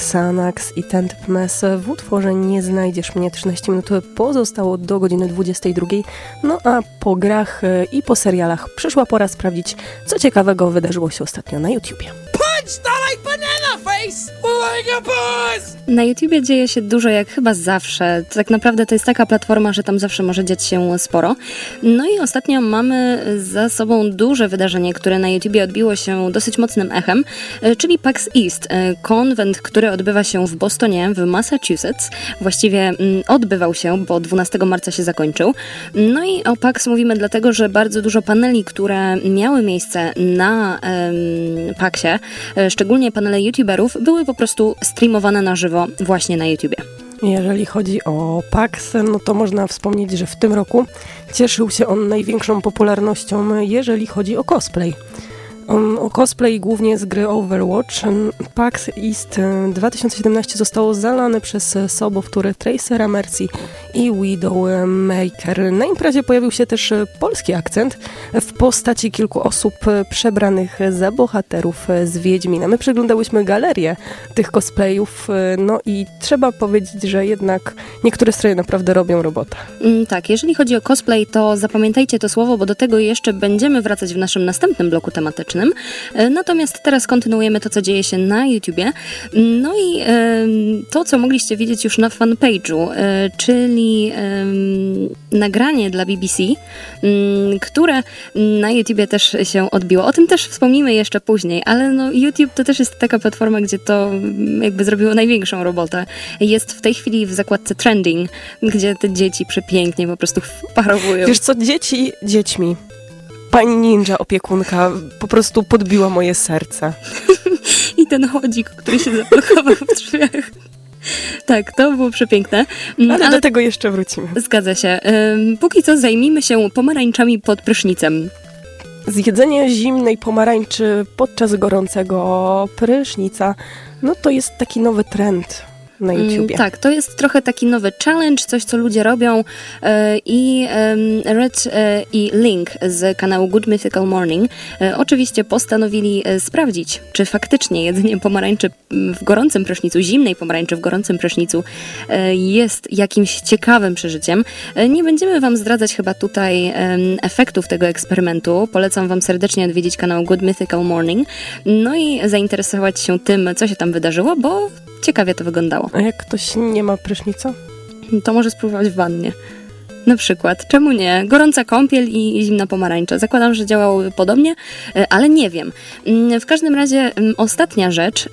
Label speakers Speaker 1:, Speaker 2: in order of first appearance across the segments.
Speaker 1: Xanax i Tentpmes. W utworze Nie znajdziesz mnie 13 minut pozostało do godziny 22. No a po grach i po serialach przyszła pora sprawdzić, co ciekawego wydarzyło się ostatnio na YouTubie. Punch face!
Speaker 2: Na YouTubie dzieje się dużo jak chyba zawsze. Tak naprawdę to jest taka platforma, że tam zawsze może dziać się sporo. No i ostatnio mamy za sobą duże wydarzenie, które na YouTubie odbiło się dosyć mocnym echem, e, czyli PAX East, e, konwent, który odbywa się w Bostonie, w Massachusetts. Właściwie mm, odbywał się, bo 12 marca się zakończył. No i o PAX mówimy dlatego, że bardzo dużo paneli, które miały miejsce na um, PAXie, e, szczególnie panele YouTuberów, były po prostu streamowane na żywo właśnie na YouTubie.
Speaker 1: Jeżeli chodzi o PAX, no to można wspomnieć, że w tym roku cieszył się on największą popularnością, jeżeli chodzi o cosplay. O cosplay głównie z gry Overwatch. PAX East 2017 zostało zalane przez sobowtóry Tracera Mercy i Widowmaker. Na imprezie pojawił się też polski akcent w postaci kilku osób przebranych za bohaterów z Wiedźmina. My przeglądałyśmy galerię tych cosplayów, no i trzeba powiedzieć, że jednak niektóre stroje naprawdę robią robotę.
Speaker 2: Mm, tak, jeżeli chodzi o cosplay, to zapamiętajcie to słowo, bo do tego jeszcze będziemy wracać w naszym następnym bloku tematycznym. E, natomiast teraz kontynuujemy to, co dzieje się na YouTubie. No i to, co mogliście widzieć już na fanpage'u, e, czyli nagranie dla BBC, które na YouTubie też się odbiło. O tym też wspomnimy jeszcze później, ale no YouTube to też jest taka platforma, gdzie to jakby zrobiło największą robotę. Jest w tej chwili w zakładce trending, gdzie te dzieci przepięknie po prostu wparowują.
Speaker 1: Wiesz co, dzieci dziećmi pani ninja opiekunka po prostu podbiła moje serce.
Speaker 2: I ten chodzik, który się zablokował w drzwiach. Tak, to było przepiękne.
Speaker 1: Mm, ale, ale, do tego jeszcze wrócimy.
Speaker 2: Zgadza się. Póki co zajmijmy się pomarańczami pod prysznicem.
Speaker 1: Zjedzenie zimnej pomarańczy podczas gorącego prysznica, no to jest taki nowy trend na mm, YouTubie.
Speaker 2: tak, to jest trochę taki nowy challenge, coś co ludzie robią e, i Red e, i Link z kanału Good Mythical Morning e, oczywiście postanowili sprawdzić, czy faktycznie jedzenie pomarańczy w gorącym prysznicu, zimnej pomarańczy w gorącym prysznicu jest jakimś ciekawym przeżyciem. Nie będziemy Wam zdradzać chyba tutaj efektów tego eksperymentu. Polecam Wam serdecznie odwiedzić kanał Good Mythical Morning, no i zainteresować się tym, co się tam wydarzyło, bo ciekawie to wyglądało.
Speaker 1: A jak ktoś nie ma prysznica?
Speaker 2: To może spróbować w wannie. Na przykład. Czemu nie? Gorąca kąpiel i zimna pomarańcza. Zakładam, że działałoby podobnie, e, ale nie wiem. Mm, w każdym razie mm, ostatnia rzecz,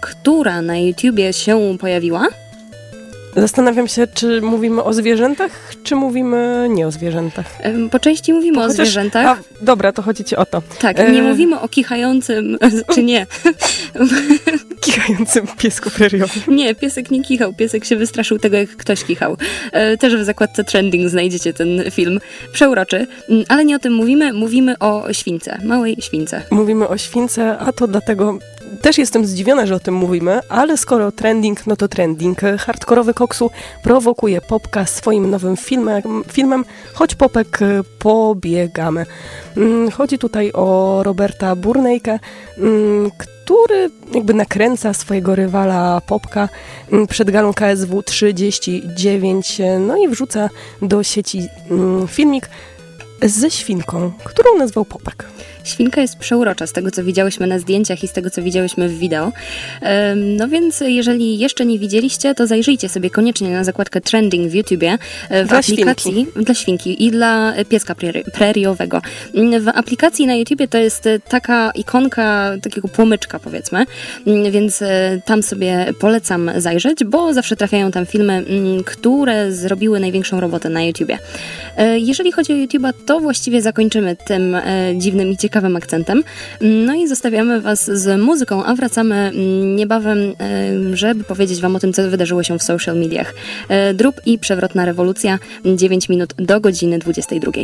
Speaker 2: która na YouTubie się pojawiła,
Speaker 1: Zastanawiam się, czy mówimy o zwierzętach, czy mówimy nie o zwierzętach.
Speaker 2: Po części mówimy o zwierzętach.
Speaker 1: A, dobra, to chodzi ci o to.
Speaker 2: Tak, e... nie mówimy o kichającym, czy nie.
Speaker 1: Kichającym piesku preriowym.
Speaker 2: Nie, piesek nie kichał, piesek się wystraszył tego, jak ktoś kichał. E, też w zakładce trending znajdziecie ten film. Przeuroczy, mm, ale nie o tym mówimy, mówimy o śwince, małej śwince.
Speaker 1: Mówimy o śwince, a to dlatego też jestem zdziwiona, że o tym mówimy, ale skoro trending, no to trending. Hardkorowy koksu prowokuje Popka swoim nowym filmem, filmem choć Popek e, pobiegamy. Mm, chodzi tutaj o Roberta Burnejkę, mm, który jakby nakręca swojego rywala Popka mm, przed galą KSW 39, no i wrzuca do sieci filmik ze świnką, którą nazwał Popek.
Speaker 2: Świnka jest przeurocza z tego, co widziałyśmy na zdjęciach i z tego, co widziałyśmy w wideo. No więc jeżeli jeszcze nie widzieliście, to zajrzyjcie sobie koniecznie na zakładkę Trending w YouTubie
Speaker 1: e, w dla aplikacji
Speaker 2: świnki. dla świnki i dla pieska preriowego. W aplikacji na YouTubie to jest taka ikonka takiego płomyczka powiedzmy, więc e, tam sobie polecam zajrzeć, bo zawsze trafiają tam filmy, które zrobiły największą robotę na YouTubie. E, jeżeli chodzi o YouTube'a, to właściwie zakończymy tym dziwnym i ciekawym ciekawym akcentem. No i zostawiamy Was z muzyką, a wracamy mm, niebawem, e, żeby powiedzieć Wam o tym, co wydarzyło się w social mediach. E, Drób i przewrotna rewolucja, 9 minut do godziny 22.